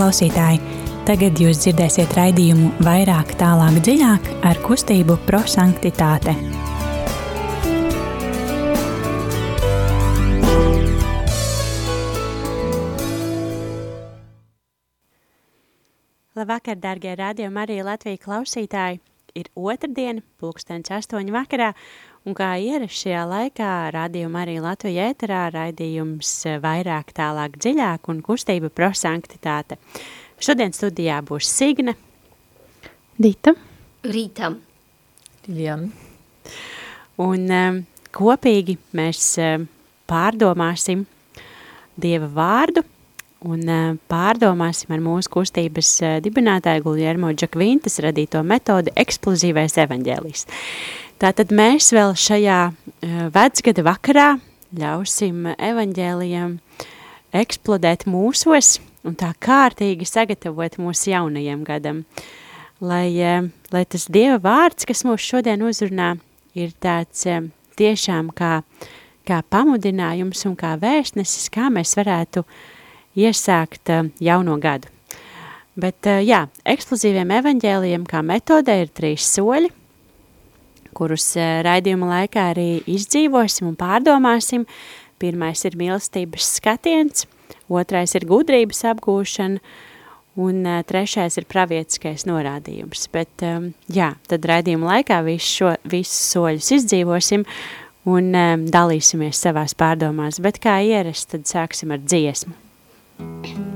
klausītāji! Tagad jūs dzirdēsiet raidījumu vairāk, tālāk, dziļāk ar kustību prosanktitāte. Labvakar, darbie radiokamā arī Latvijas klausītāji! Ir otrdiena, pulkstenis astoņu vakarā, un kā ierasts šajā laikā, radījuma arī Latvijas ēterā raidījums vairāk, tālāk, dziļāk un kustība prosanktitāte. Šodien studijā būs Signe, Dita, Rīta, Liliana. un um, kopīgi mēs um, pārdomāsim Dieva vārdu un uh, pārdomāsim ar mūsu kustības uh, dibinātāju Guljermo Džakvintas radīto metodi eksplozīvais evaņģēlijs. Tātad mēs vēl šajā uh, vecgada vakarā ļausim evaņģēlijam eksplodēt mūsos un tā kārtīgi sagatavot mūsu jaunajam gadam. Lai, uh, lai tas Dieva vārds, kas mūs šodien uzrunā, ir tāds uh, tiešām kā, kā pamudinājums un kā vēstnesis, kā mēs varētu iesākt jauno gadu. Bet jā, eksplozīviem evaņģēlijiem kā metodē ir trīs soļi, kurus uh, raidījuma laikā arī izdzīvosim un pārdomāsim. Pirmais ir mīlestības skatiens, otrais ir gudrības apgūšana, un uh, trešais ir pravietiskais norādījums. Bet um, jā, tad raidījuma laikā visu šo, visus soļus izdzīvosim un um, dalīsimies savās pārdomās. Bet kā ierasts, tad sāksim ar dziesmu. kas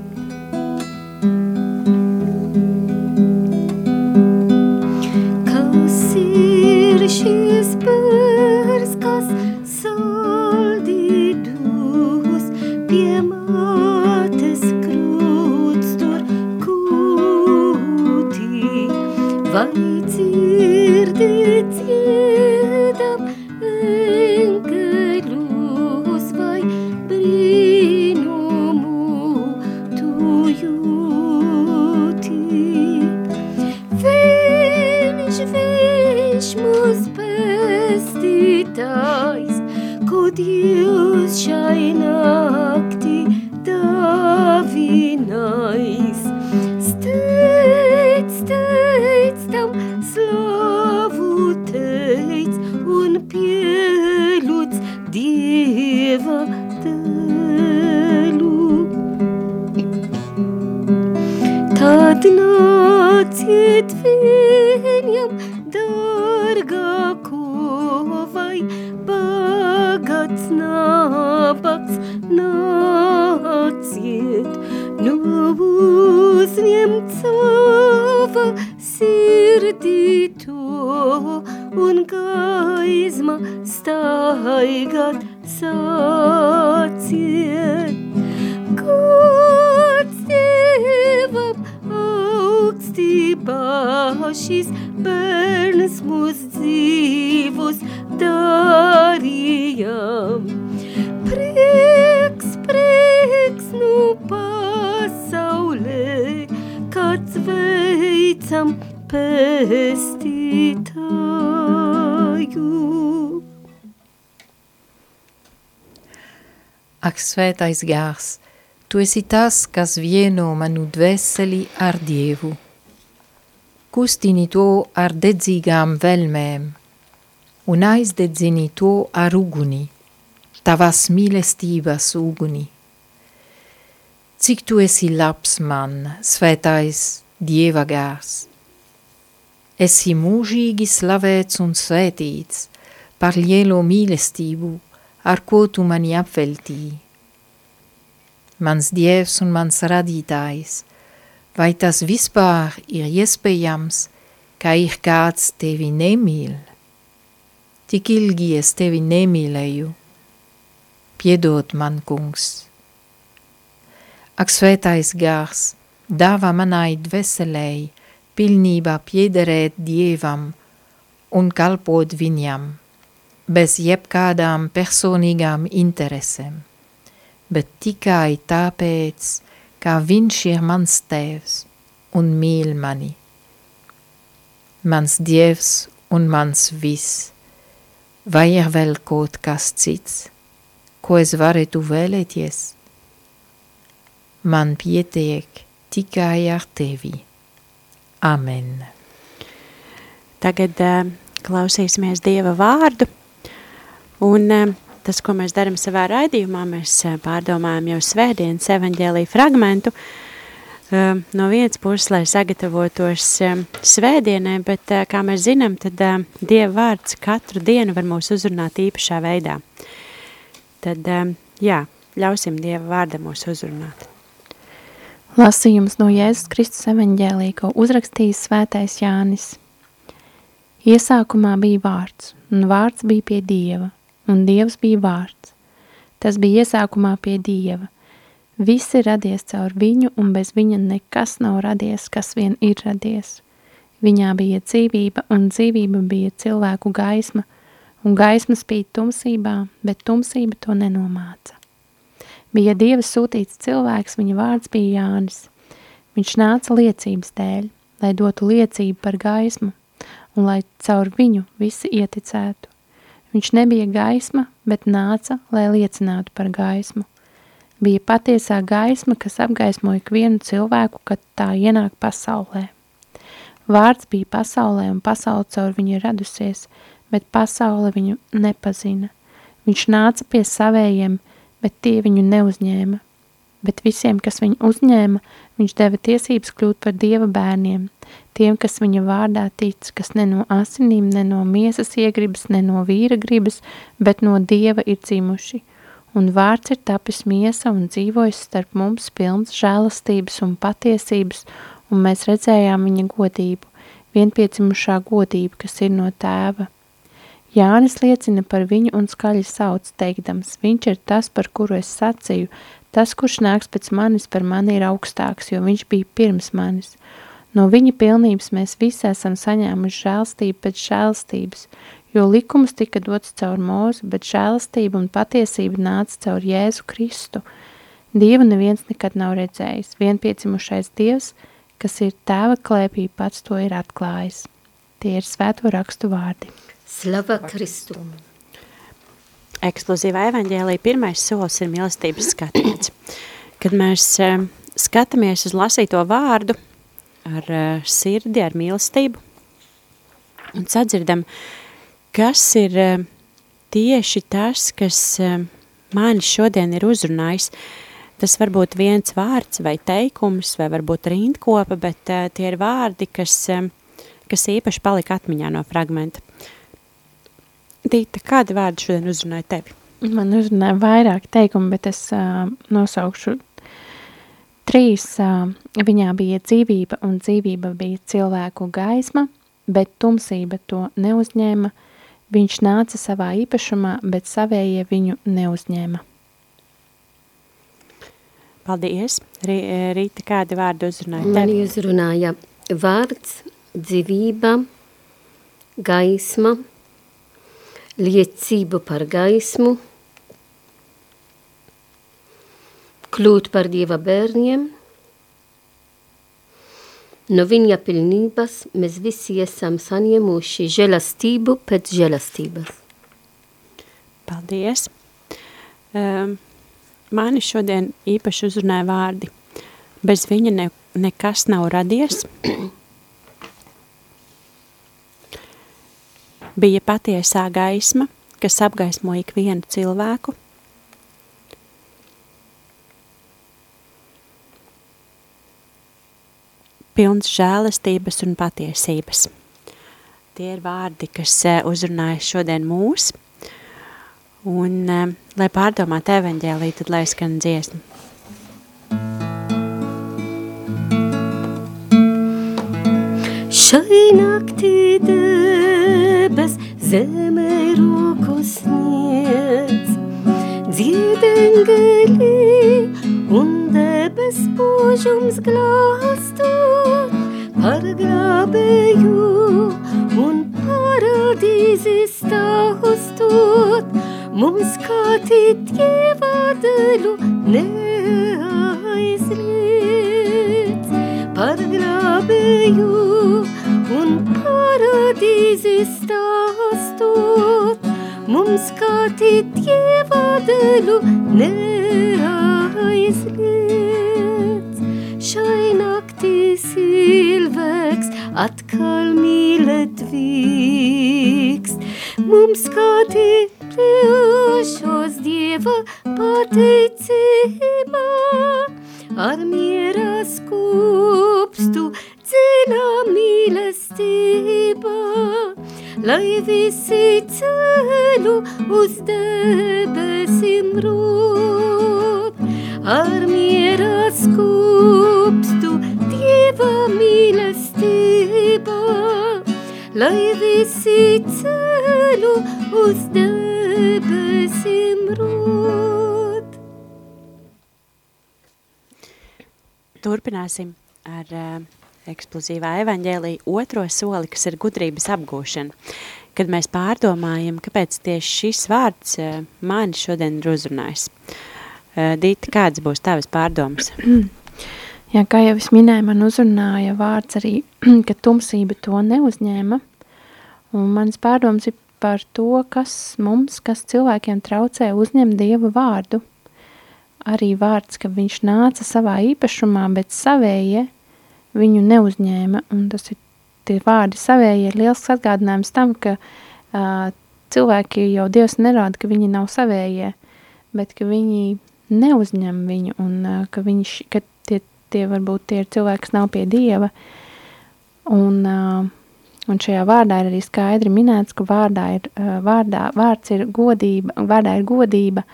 veicam pestītāju. Ak, svētais gārs, tu esi tas, kas vieno manu dvēseli ar Dievu. Kustini to ar dedzīgām velmēm, un aizdedzini to ar uguni, tavas mīlestības uguni. Cik tu esi labs man, svētais Dieva gārs. Esi mūžīgi slavēts un svētīts par lielo mīlestību, ar ko tu mani apveltīji. Mans dievs un mans radītājs, vai tas vispār ir iespējams, ka ir kāds tevi nemīl? Tik ilgi es tevi nemīlēju, piedod man, kungs. Ak, svētais gārs, dāvā manai dveselēji, pilnībā piederēt Dievam un kalpot viņam bez jebkādām personīgām interesēm, bet tikai tāpēc, ka viņš ir mans tēvs un mīl mani. Mans dievs un mans viss, vai ir vēl kaut kas cits, ko es varētu vēlēties? Man pietiek tikai ar tevi. Amen. Tagad uh, klausīsimies Dieva vārdu, un uh, tas, ko mēs darām savā raidījumā, mēs uh, pārdomājam jau svētdienas evaņģēlī fragmentu, uh, no vienas puses, lai sagatavotos uh, svētdienai, bet, uh, kā mēs zinām, tad uh, Dieva vārds katru dienu var mūs uzrunāt īpašā veidā. Tad, uh, jā, ļausim Dieva vārdam mūs uzrunāt. Lasījums no Jēzus Kristus evaņģēlī, ko uzrakstījis svētais Jānis. Iesākumā bija vārds, un vārds bija pie Dieva, un Dievs bija vārds. Tas bija iesākumā pie Dieva. Viss ir radies caur viņu, un bez viņa nekas nav radies, kas vien ir radies. Viņā bija dzīvība, un dzīvība bija cilvēku gaisma, un gaisma spīd tumsībā, bet tumsība to nenomāca. Bija Dieva sūtīts cilvēks, viņa vārds bija Jānis. Viņš nāca liecības dēļ, lai dotu liecību par gaismu, un lai caur viņu visi ieticētu. Viņš nebija gaisma, bet nāca, lai liecinātu par gaismu. Bija patiesā gaisma, kas apgaismo ikvienu cilvēku, kad tā ienāk pasaulē. Vārds bija pasaulē, un pasaule caur viņu radusies, bet pasaule viņu nepazina. Viņš nāca pie savējiem, bet tie viņu neuzņēma. Bet visiem, kas viņu uzņēma, viņš deva tiesības kļūt par dieva bērniem, tiem, kas viņa vārdā tic, kas ne no asinīm, ne no miesas iegribas, ne no vīra gribas, bet no dieva ir dzimuši. Un vārds ir tapis miesa un dzīvojis starp mums pilns žēlastības un patiesības, un mēs redzējām viņa godību, vienpiedzimušā godība, kas ir no tēva. Jānis liecina par viņu un skaļi sauc, teikdams, viņš ir tas, par kuru es sacīju, tas, kurš nāks pēc manis, par mani ir augstāks, jo viņš bija pirms manis. No viņa pilnības mēs visi esam saņēmuši žēlstību pēc žēlstības, jo likums tika dots caur mūzu, bet žēlastība un patiesība nāca caur Jēzu Kristu. Dievu neviens nekad nav redzējis, vienpiecimušais Dievs, kas ir tēva klēpī, pats to ir atklājis. Tie ir svēto rakstu vārdi. Slava Kristu! Eksplozīvā evaņģēlī pirmais solis ir mīlestības skatiens. Kad mēs uh, skatāmies uz lasīto vārdu ar uh, sirdi, ar mīlestību un sadzirdam, kas ir uh, tieši tas, kas mani šodien ir uzrunājis, tas var būt viens vārds vai teikums, vai varbūt rindkopa, bet tie ir vārdi, kas, kas īpaši palika atmiņā no fragmenta. Dīta, kādi vārdi šodien uzrunāja tevi? Man uzrunāja vairāk teikumu, bet es uh, nosaukšu trīs. Uh, viņā bija dzīvība, un dzīvība bija cilvēku gaisma, bet tumsība to neuzņēma. Viņš nāca savā īpašumā, bet savējie viņu neuzņēma. Paldies. Rīta, kādi vārdi uzrunāja tevi? Man uzrunāja vārds, dzīvība, gaisma, liecību par gaismu, kļūt par Dieva bērniem. No viņa pilnības mēs visi esam saņēmuši žēlastību pēc žēlastības. Paldies! Um, mani šodien īpaši uzrunāja vārdi. Bez viņa ne, nekas nav radies. Bija patiesā gaisma, kas apgaismo ikvienu cilvēku. Pilns žēlastības un patiesības. Tie ir vārdi, kas eh, uzrunāja šodien mūs. Un, eh, lai pārdomātu evaņģēlī, tad lai skan dziesma. Šai naktī debes zemē roku sniedz, dziedengeli un debes požums glāstot par glābēju un paradīzi stāstot, mums kā tītjevā dēļu neaizliedz par glābēju un paradīzi stāstot, mums kā Dieva dēļu neaizliedz. Šai atkal mīlētvīks. Mums kā tie priešos Dieva pateicībā, ar miera lai visi ceļu uz debesim rūt. Ar miera skūpstu Dieva mīlestībā, lai visi ceļu uz debesim rūt. Turpināsim ar uh, eksplozīvā evaņģēlija otro soli, kas ir gudrības apgūšana. Kad mēs pārdomājam, kāpēc tieši šis vārds uh, mani šodien ir uzrunājis. Uh, Dīta, kādas būs tavas pārdomas? Jā, kā jau es minēju, man uzrunāja vārds arī, ka tumsība to neuzņēma. Un mans pārdoms ir par to, kas mums, kas cilvēkiem traucē uzņemt Dieva vārdu. Arī vārds, ka viņš nāca savā īpašumā, bet savējie viņu neuzņēma. Un tas ir tie vārdi savējie ir liels atgādinājums tam, ka uh, cilvēki jau Dievs nerāda, ka viņi nav savējie, bet ka viņi neuzņem viņu un uh, ka, viņš, ka tie, tie varbūt tie ir cilvēki, kas nav pie Dieva. Un, uh, un šajā vārdā ir arī skaidri minēts, ka vārdā ir, uh, vārdā, vārds ir godība, vārdā ir godība,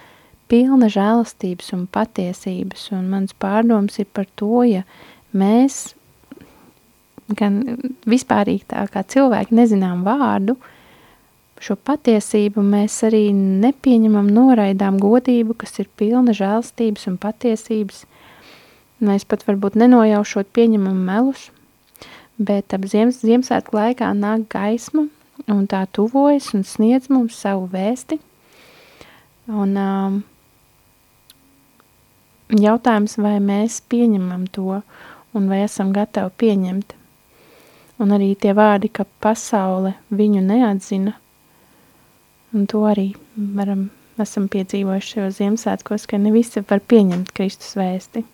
pilna žēlastības un patiesības. Un mans pārdoms ir par to, ja mēs gan vispārīgi tā kā cilvēki nezinām vārdu, šo patiesību mēs arī nepieņemam, noraidām godību, kas ir pilna žēlstības un patiesības. Mēs pat varbūt nenojaušot pieņemam melus, bet ap Ziemas, Ziemassvētku laikā nāk gaisma un tā tuvojas un sniedz mums savu vēsti. Un um, jautājums, vai mēs pieņemam to un vai esam gatavi pieņemt. Un arī tie vārdi, ka pasaule viņu neatzina, un to arī varam, esam piedzīvojuši šajos Ziemassvētkos, ka ne visi var pieņemt Kristus vēsti.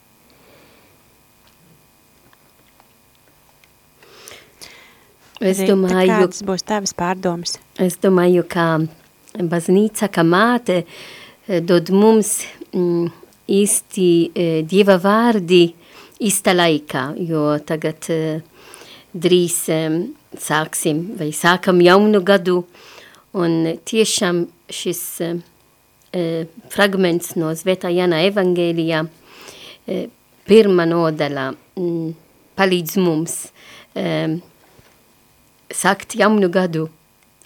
Es domāju, kādas būs tavas pārdomas? Es domāju, ka baznīca, ka māte eh, dod mums mm, īsti eh, dieva vārdi īsta laikā, jo tagad eh, drīz eh, sāksim vai sākam jaunu gadu, un tiešām šis eh fragments no Svētā Jana evangēlijā eh, pirmā nodaļā mm, palīdz mums eh, sākt jaunu gadu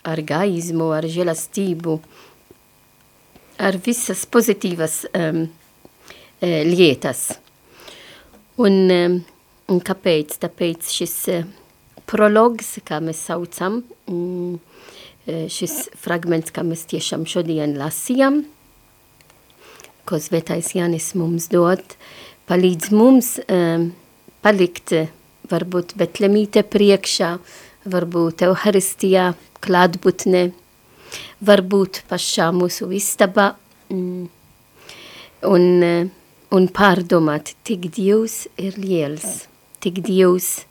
ar gaismu, ar žēlastību, ar visas pozitīvas um, lietas. Un, um, un kāpēc? Tāpēc šis uh, prologs, kā mēs saucam, um, šis fragments, kā mēs tiešām šodien lasījām, ko svētais Jānis mums dod, palīdz mums um, palikt varbūt Betlemīte priekšā, varbūt Euharistijā, klātbūtnē, varbūt pašā mūsu istabā mm, un, un pārdomāt, tik Dievs ir liels, tik Dievs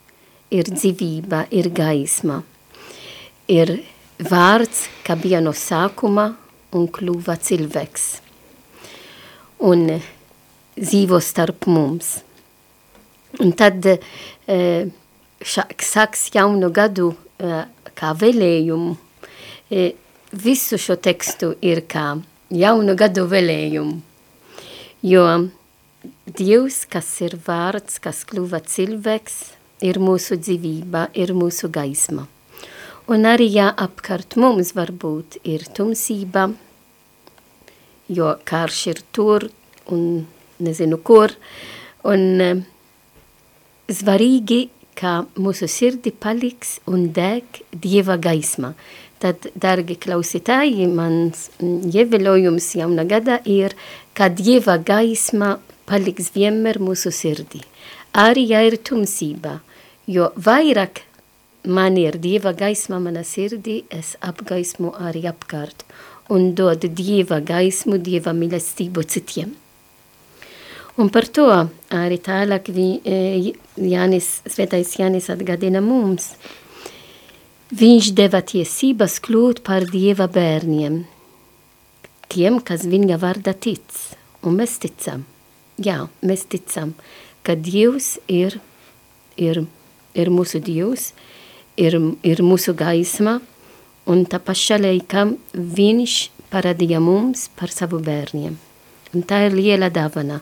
ir dzīvība, ir gaisma, ir vārds, kā bija no sākuma un kļuva cilvēks un dzīvo starp mums. Un tad eh, sāks jaunu gadu uh, kā vēlējumu. E, visu šo tekstu ir kā jaunu gadu vēlējumu, jo Dievs, kas ir vārds, kas kļuva cilvēks, ir mūsu dzīvība, ir mūsu gaisma. Un arī, ja apkārt mums varbūt ir tumsība, jo karš ir tur un nezinu kur, un uh, svarīgi ka mūsu sirdi paliks un deg Dieva gaisma. Tad, dargi klausītāji, mans ievēlojums jauna gada ir, ka Dieva gaisma paliks vienmēr mūsu sirdi. Arī ja ir tumsība, jo vairāk man ir Dieva gaisma mana sirdi, es apgaismu arī apkārt un dod Dieva gaismu, Dieva mīlestību citiem. Un par to arī tālāk vi, e, Jānis, Svētais Jānis atgādina mums. Viņš deva tiesības kļūt par Dieva bērniem, tiem, kas viņa vārda tic, un mēs ticam. Jā, mēs ticam, ka Dievs ir, ir, ir mūsu Dievs, ir, ir mūsu gaisma, un tā pašā laikā viņš parādīja mums par savu bērniem. Un tā ir liela dāvana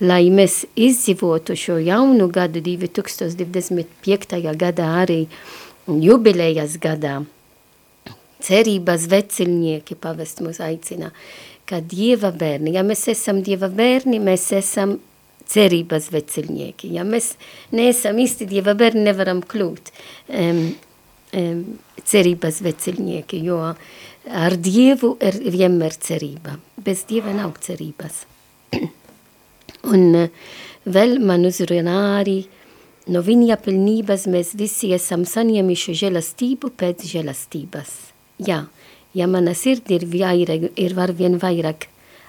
lai mēs izdzīvotu šo jaunu gadu 2025. gadā arī jubilējas gadā. Cerības vecilnieki pavest mūs aicina, ka Dieva bērni, ja mēs esam Dieva bērni, mēs esam cerības vecilnieki. Ja mēs neesam īsti Dieva bērni, nevaram kļūt um, um, cerības vecilnieki, jo ar Dievu ir vienmēr cerība. Bez Dieva nav cerības. Un eh, vēl man uzrunā arī no viņa pilnības mēs visi esam saņēmuši žēlastību pēc žēlastības. Jā, ja mana sirdi ir, vairāk, ir var vien vairāk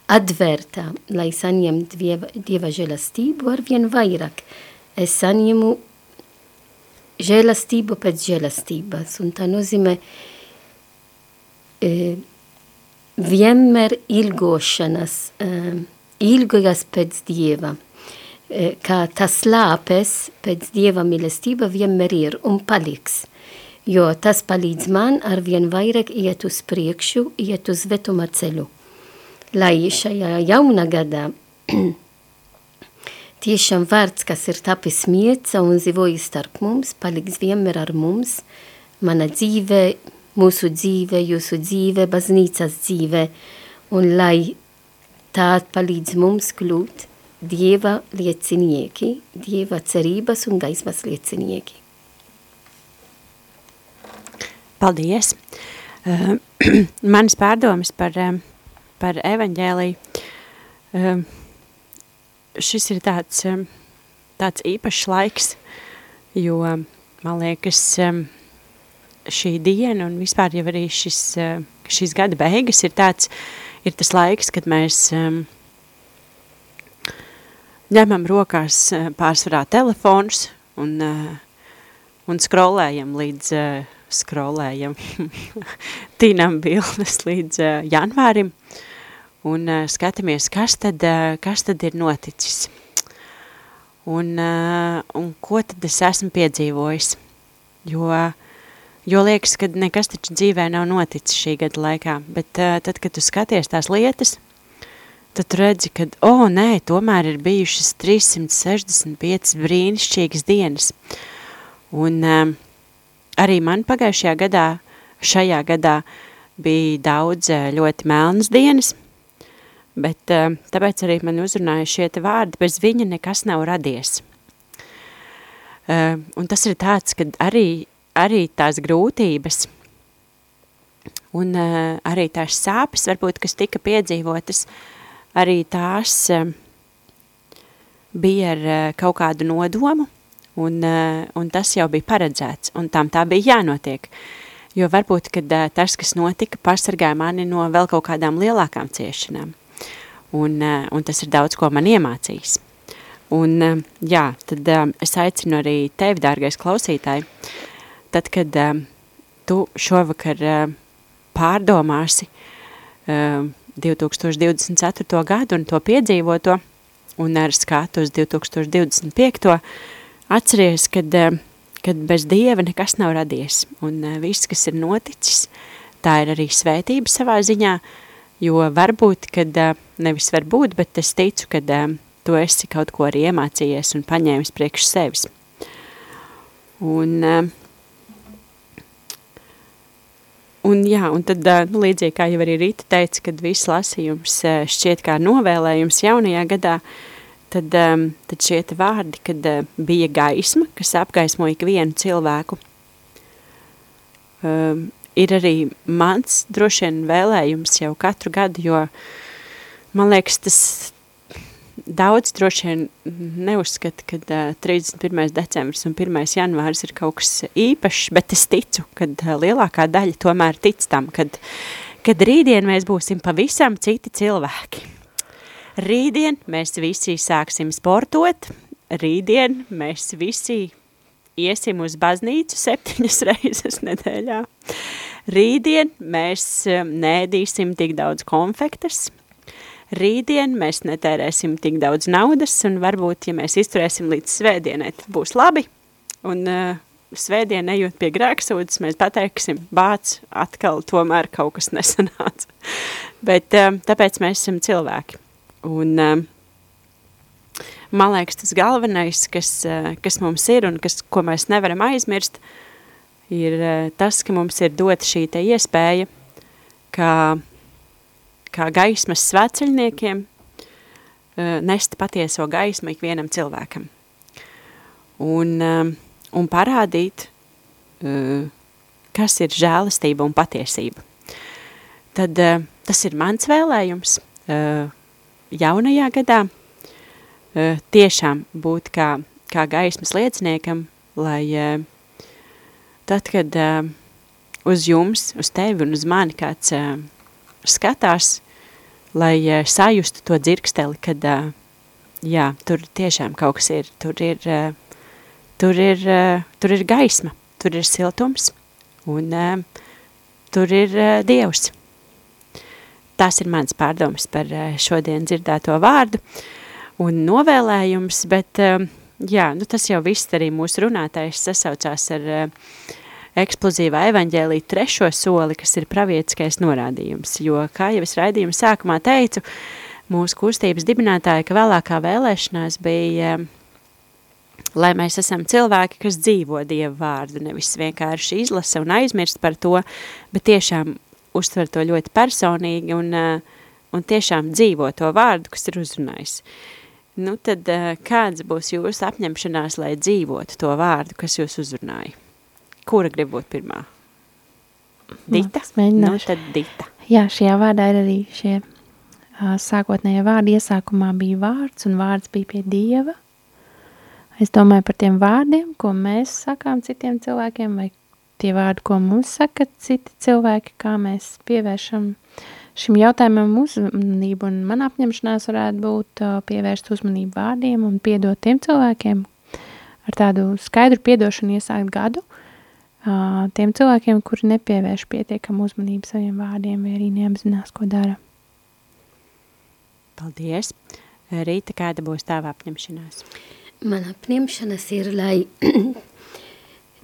atvērta, lai saņemtu dieva, dieva žēlastību, ar vien vairāk es saņemu žēlastību pēc žēlastības. Un tā nozīmē e, vienmēr ilgošanas, e, ilgojas pēc Dieva, e, kā tas lāpes pēc Dieva mīlestība vienmēr ir un paliks, jo tas palīdz man ar vien vairāk iet uz priekšu, iet uz vetuma ceļu. Lai šajā jauna gadā tiešām vārds, kas ir tapis mieca un dzīvojas starp mums, paliks vienmēr ar mums, mana dzīve, mūsu dzīve, jūsu dzīve, baznīcas dzīve, un lai tā palīdz mums kļūt Dieva liecinieki, Dieva cerības un gaismas liecinieki. Paldies! Uh, manas pārdomas par, um, par evaņģēliju. Um, šis ir tāds, um, tāds īpašs laiks, jo, man liekas, um, šī diena un vispār jau arī šis, uh, šis gada beigas ir tāds, uh, ir tas laiks, kad mēs um, ņemam rokās uh, pārsvarā telefons un, uh, un scrollējam līdz, uh, scrollējam, tīnam bildes līdz uh, janvārim un uh, skatāmies, kas tad, uh, kas tad ir noticis. Un, uh, un ko tad es esmu piedzīvojis, jo Jo liekas, ka nekas taču dzīvē nav noticis šī gada laikā, bet uh, tad, kad tu skaties tās lietas, tad redzi, ka, o, oh, nē, tomēr ir bijušas 365 brīnišķīgas dienas. Un uh, arī man pagājušajā gadā, šajā gadā bija daudz ļoti melnas dienas, bet uh, tāpēc arī man uzrunāja šie te vārdi, bez viņa nekas nav radies. Uh, un tas ir tāds, kad arī arī tās grūtības un uh, arī tās sāpes, varbūt, kas tika piedzīvotas, arī tās bija ar kaut kādu nodomu, un, un tas jau bija paredzēts, un tam tā bija jānotiek. Jo varbūt, kad tas, kas notika, pasargāja mani no vēl kaut kādām lielākām ciešanām. Un, uh, un tas ir daudz, ko man iemācījis. Un, uh, jā, tad uh, es aicinu arī tevi, dārgais klausītāji, uh, tad, kad uh, tu šovakar uh, pārdomāsi uh, 2024. gadu un to piedzīvoto, un ar skatu uz 2025. atceries, kad, uh, kad bez Dieva nekas nav radies, un uh, viss, kas ir noticis, tā ir arī svētība savā ziņā, jo varbūt, kad uh, nevis varbūt, bet es ticu, kad uh, tu esi kaut ko arī iemācījies un paņēmis priekš sevis. Un uh, Un, jā, un tad, nu, līdzīgi kā jau arī Rīta teica, kad viss lasījums šķiet kā novēlējums jaunajā gadā, tad, tad šie vārdi, kad bija gaisma, kas apgaismo ikvienu cilvēku, ir arī mans droši vien vēlējums jau katru gadu, jo man liekas, tas daudz droši vien neuzskata, ka uh, 31. decembris un 1. janvāris ir kaut kas īpašs, bet es ticu, ka uh, lielākā daļa tomēr tic tam, kad, kad rītdien mēs būsim pavisam citi cilvēki. Rītdien mēs visi sāksim sportot, rītdien mēs visi iesim uz baznīcu septiņas reizes nedēļā. Rītdien mēs um, nēdīsim tik daudz konfektes, rītdien mēs netērēsim tik daudz naudas, un varbūt, ja mēs izturēsim līdz svētdienai, tad būs labi, un uh, svētdien ejot pie grēksūdas, mēs pateiksim, bāc, atkal tomēr kaut kas nesanāca. Bet um, tāpēc mēs esam cilvēki. Un um, man liekas, tas galvenais, kas, uh, kas mums ir un kas, ko mēs nevaram aizmirst, ir uh, tas, ka mums ir dota šī iespēja, kā, kā gaismas svētceļniekiem, uh, nest patieso gaismu ikvienam cilvēkam. Un um, un parādīt, kas ir žēlastība un patiesība. Tad tas ir mans vēlējums jaunajā gadā tiešām būt kā, kā gaismas lieciniekam, lai tad, kad uh, uz jums, uz tevi un uz mani kāds uh, skatās, lai uh, sajustu to dzirksteli, kad uh, jā, tur tiešām kaut kas ir, tur ir uh, tur ir, uh, tur ir gaisma, tur ir siltums un uh, tur ir uh, Dievs. Tas ir mans pārdoms par uh, šodien dzirdēto vārdu un novēlējums, bet uh, jā, nu tas jau viss arī mūsu runātājs sasaucās ar uh, eksplozīvā evaņģēlī trešo soli, kas ir pravietiskais norādījums, jo, kā jau es raidījuma sākumā teicu, mūsu kustības dibinātāja, ka vēlākā vēlēšanās bija uh, lai mēs esam cilvēki, kas dzīvo Dieva vārdu, nevis vienkārši izlasa un aizmirst par to, bet tiešām uztver to ļoti personīgi un, uh, un tiešām dzīvo to vārdu, kas ir uzrunājis. Nu tad uh, kāds būs jūsu apņemšanās, lai dzīvotu to vārdu, kas jūs uzrunāja? Kura grib būt pirmā? Dita? Nu, tad Dita. Jā, šajā vārdā ir arī šie uh, sākotnējie vārdi. Iesākumā bija vārds un vārds bija pie Dieva – Es domāju par tiem vārdiem, ko mēs sakām citiem cilvēkiem, vai tie vārdi, ko mums saka citi cilvēki, kā mēs pievēršam šim jautājumam uzmanību, un man apņemšanās varētu būt pievērst uzmanību vārdiem un piedot tiem cilvēkiem ar tādu skaidru piedošanu iesākt gadu, tiem cilvēkiem, kuri nepievērš pietiekam uzmanību saviem vārdiem, vai arī neapzinās, ko dara. Paldies! Rīta, kāda būs tava apņemšanās? Man apņemšanas ir, lai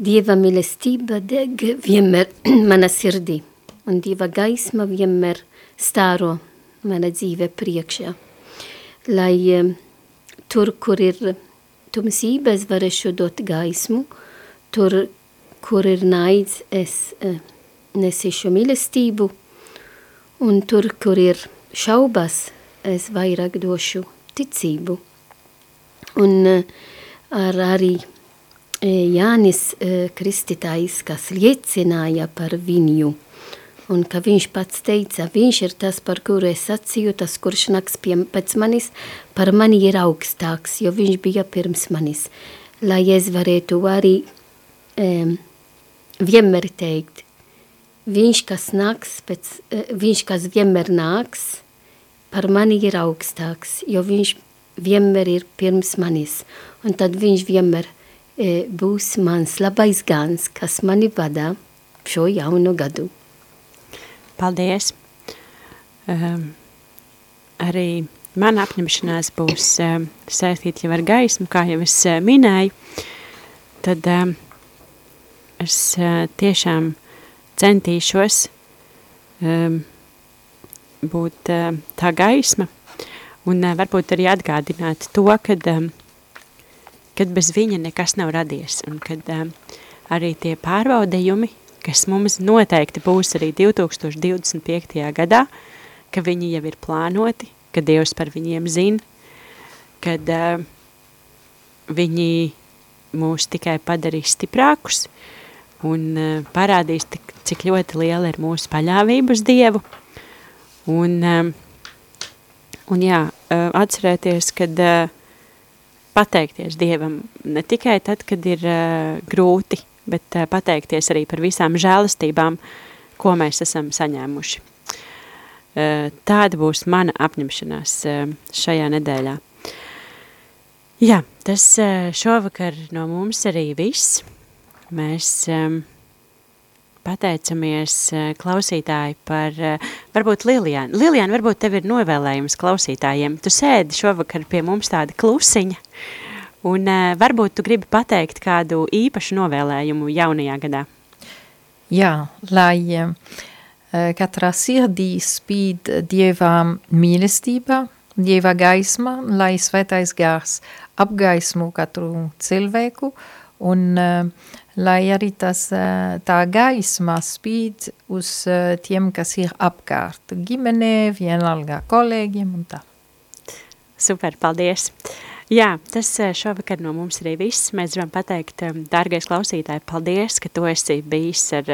Dieva mīlestība deg vienmēr mana sirdī, un Dieva gaisma vienmēr stāro mana dzīve priekšā. Lai um, tur, kur ir tumsība, es varēšu dot gaismu, tur, kur ir naids, es uh, nesīšu mīlestību, un tur, kur ir šaubas, es vairāk došu ticību. Un eh, ar arī eh, Jānis eh, Kristitājs, kas liecināja par viņu, un ka viņš pats teica, viņš ir tas, par kuru es sacīju, tas, kurš naks pie, pēc manis, par mani ir augstāks, jo viņš bija pirms manis, lai es varētu arī um, vienmēr teikt, viņš, kas nāks, pēc, viņš, kas vienmēr nāks, par mani ir augstāks, jo viņš vienmēr ir pirms manis, un tad viņš vienmēr e, būs mans labais gans, kas mani vadā šo jaunu gadu. Paldies! Um, arī mana apņemšanās būs um, saistīta jau ar gaismu, kā jau es uh, minēju, tad um, es uh, tiešām centīšos um, būt uh, tā gaisma, Un uh, varbūt arī atgādināt to, kad, um, kad bez viņa nekas nav radies, un kad um, arī tie pārbaudījumi, kas mums noteikti būs arī 2025. gadā, ka viņi jau ir plānoti, ka Dievs par viņiem zina, kad uh, viņi mūs tikai padarīs stiprākus un uh, parādīs, tik, cik ļoti liela ir mūsu paļāvība uz Dievu. Un, um, Un jā, atcerēties, kad pateikties Dievam ne tikai tad, kad ir grūti, bet pateikties arī par visām žēlastībām, ko mēs esam saņēmuši. Tāda būs mana apņemšanās šajā nedēļā. Jā, tas šovakar no mums arī viss. Mēs pateicamies klausītāji par, varbūt Lilijānu. Lilijāna, varbūt tev ir novēlējums klausītājiem. Tu sēdi šovakar pie mums tāda klusiņa, un uh, varbūt tu gribi pateikt kādu īpašu novēlējumu jaunajā gadā. Jā, lai uh, katrā sirdī spīd Dieva mīlestība, Dieva gaisma, lai svētais gārs apgaismo katru cilvēku un uh, lai arī tas, tā gaisma spīd uz tiem, kas ir apkārt, ģimenē, vienalga kolēģiem un tā. Super, paldies! Jā, tas šovakar no mums arī viss. Mēs gribam pateikt, dārgais klausītāji, paldies, ka tu esi bijis ar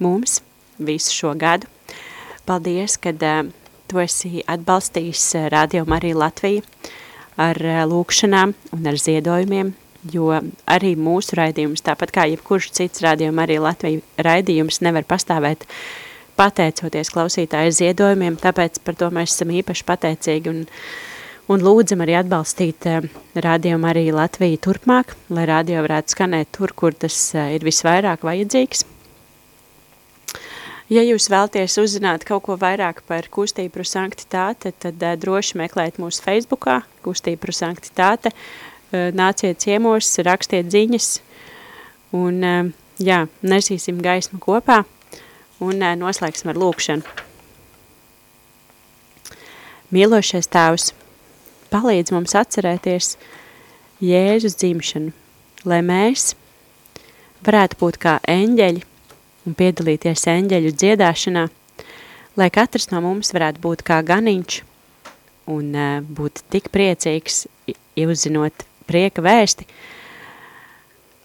mums visu šo gadu. Paldies, ka tu esi atbalstījis Radio Mariju Latviju ar lūkšanām un ar ziedojumiem, jo arī mūsu raidījums, tāpat kā jebkurš cits Radio Mariju Latviju raidījums, nevar pastāvēt pateicoties klausītāju ziedojumiem, tāpēc par to mēs esam īpaši pateicīgi un un lūdzam arī atbalstīt uh, rādījumu arī Latviju turpmāk, lai rādio varētu skanēt tur, kur tas uh, ir visvairāk vajadzīgs. Ja jūs vēlties uzzināt kaut ko vairāk par kustību par sanktitāte, tad uh, droši meklēt mūsu Facebookā, kustību par sanktitāte, nāciet ciemos, rakstiet ziņas un jā, nesīsim gaismu kopā un noslēgsim ar lūkšanu. Mīlošais tēvs, palīdz mums atcerēties Jēzus dzimšanu, lai mēs varētu būt kā eņģeļi un piedalīties eņģeļu dziedāšanā, lai katrs no mums varētu būt kā ganiņš un uh, būt tik priecīgs, uzzinot prieka vēsti,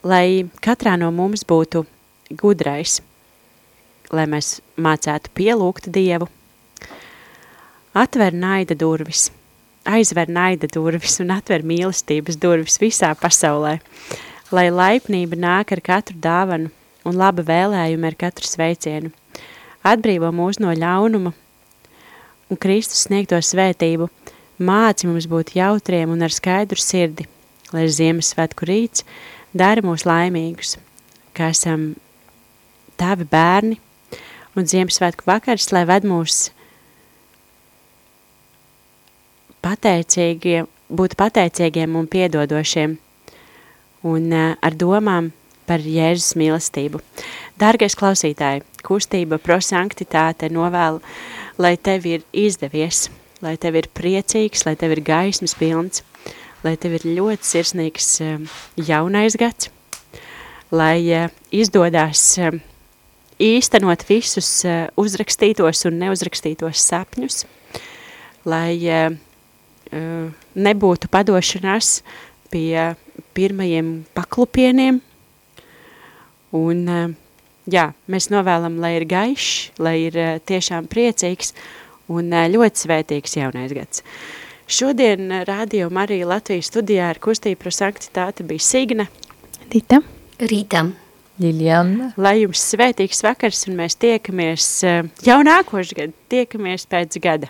lai katrā no mums būtu gudrais, lai mēs mācētu pielūgt Dievu, atver naida durvis – aizver naida durvis un atver mīlestības durvis visā pasaulē, lai laipnība nāk ar katru dāvanu un laba vēlējuma ar katru sveicienu. Atbrīvo mūs no ļaunuma un Kristus sniegto svētību, māci mums būt jautriem un ar skaidru sirdi, lai Ziemassvētku rīts dara mūs laimīgus, ka esam tavi bērni, un Ziemassvētku vakars, lai ved mūs pateicīgiem, būt pateicīgiem un piedodošiem un uh, ar domām par Jēzus mīlestību. Dārgais klausītāji, kustība prosanktitāte novēl, lai tev ir izdevies, lai tev ir priecīgs, lai tev ir gaismas pilns, lai tev ir ļoti sirsnīgs uh, jaunais gads, lai uh, izdodās īstenot visus uzrakstītos un neuzrakstītos sapņus, lai Eh, nebūtu padošanās pie pirmajiem paklupieniem. Un, jā, mēs novēlam, lai ir gaišs, lai ir tiešām priecīgs un ļoti svētīgs jaunais gads. Šodien Radio Marija Latvijas studijā ar kustību par sanktitāti bija Signe. Rita. Rīta. Liljana. Lai jums svētīgs vakars un mēs tiekamies jau nākošu gadu, tiekamies pēc gada.